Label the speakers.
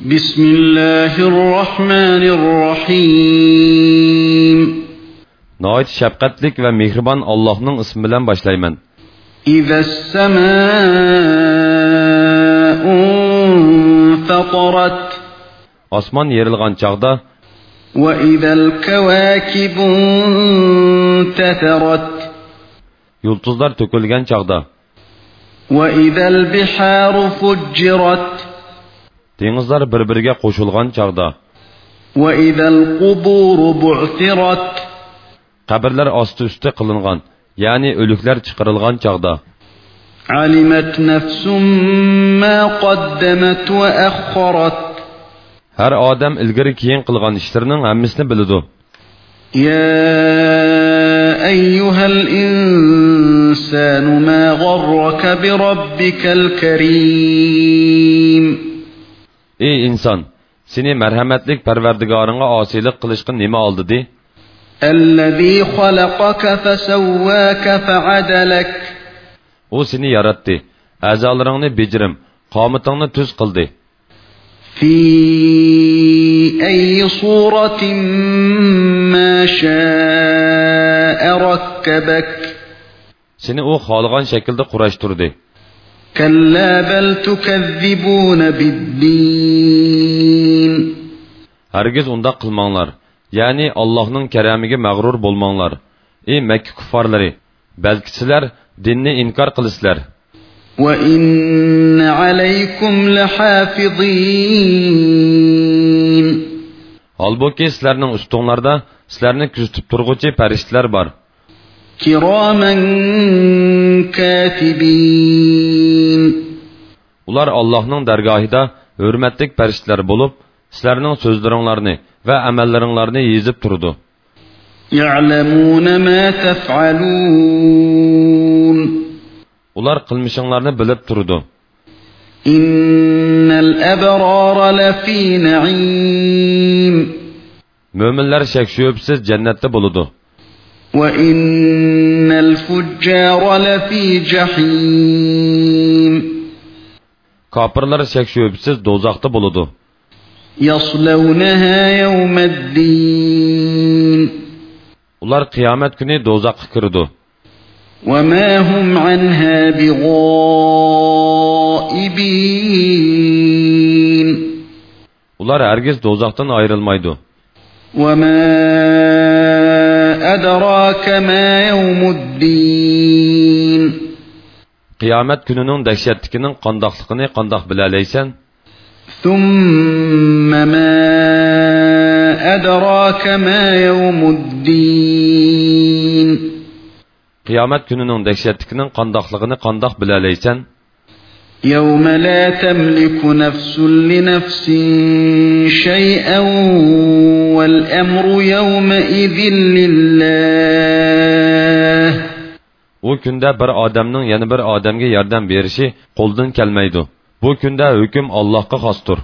Speaker 1: بسم الله الرحمن الرحيم
Speaker 2: Nəhayət şəfqətlik və mehriban Allah'ın ismi bilan başlayman.
Speaker 1: إذا السماء انفطرت
Speaker 2: Osmon yerilgan chaqda,
Speaker 1: وإذا الكواكب انتثرت
Speaker 2: yulduzlar to'kilgan chaqda,
Speaker 1: وإذا البحار فجرت
Speaker 2: dengizlar bir-biriga qo'shilgan chaqda,
Speaker 1: وإذا القبور بعثرت
Speaker 2: qabrlar osti-usti qilingan, ya'ni o'liklar chiqarilgan chaqda,
Speaker 1: علمت نفس ما قدمت وأخرت
Speaker 2: har odam ilgari keyin qilgan ishlarining hammasini biladi.
Speaker 1: يا أيها الإنسان ما غرك بربك الكريم
Speaker 2: Ey inson, seni marhamatlik Parvardigoringga osiylik qilishga nima oldi?
Speaker 1: الذي خلقك فسواك فعدلك
Speaker 2: U seni yaratdi, a'zolaringni bejirim, qomatingni tuz qildi.
Speaker 1: في أي صورة ما شاء ركبك
Speaker 2: Seni u xohlagan shaklda qurashtirdi.
Speaker 1: كلا بل تكذبون بالدين
Speaker 2: Hargiz undaq qilmanglar. Ya'ni Allohning karamiga mag'rur bo'lmanglar. Ey Makka kuffarlari, balki sizlar dinni inkor qilisizlar.
Speaker 1: وإن عليكم لحافظين
Speaker 2: Holbuki sizlarning ustinglarda sizlarni kuzatib turg'uvchi farishtalar bor.
Speaker 1: كراما كاتبين
Speaker 2: Ular Allohning dargohida hurmatli farishtalar bo'lib, sizlarning so'zlaringlarni va amallaringlarni yezib turdi.
Speaker 1: يعلمون ما تفعلون
Speaker 2: Ular qilmishinglarni bilib turdi.
Speaker 1: إن الأبرار لفي نعيم
Speaker 2: Mo'minlar shak shubsiz jannatda bo'ladi.
Speaker 1: وإن الفجار لفي جحيم
Speaker 2: Kapırlar şək şübhəsiz dozaqda
Speaker 1: buludu. Yaslaunaha yawmaddin.
Speaker 2: Ular qiyamət günü dozaqqa kirdi.
Speaker 1: Ve ma hum anha bighaibin.
Speaker 2: Ular hergiz dozaqdan ayrılmaydı.
Speaker 1: Ve ma adraka ma yawmuddin.
Speaker 2: Qiyomat kunining dahshatligining qandoqligini qandoq bilalaysan?
Speaker 1: ثم ما أدراك ما يوم الدين
Speaker 2: Qiyomat kunining dahshatligining qandoqligini qandoq bilalaysan?
Speaker 1: يوم لا تملك نفس لنفس شيئا والأمر يومئذ لله
Speaker 2: U kunda bir odamning yana bir odamga yordam berishi qo'ldan kelmaydi. Bu kunda hukm Allohga xosdir.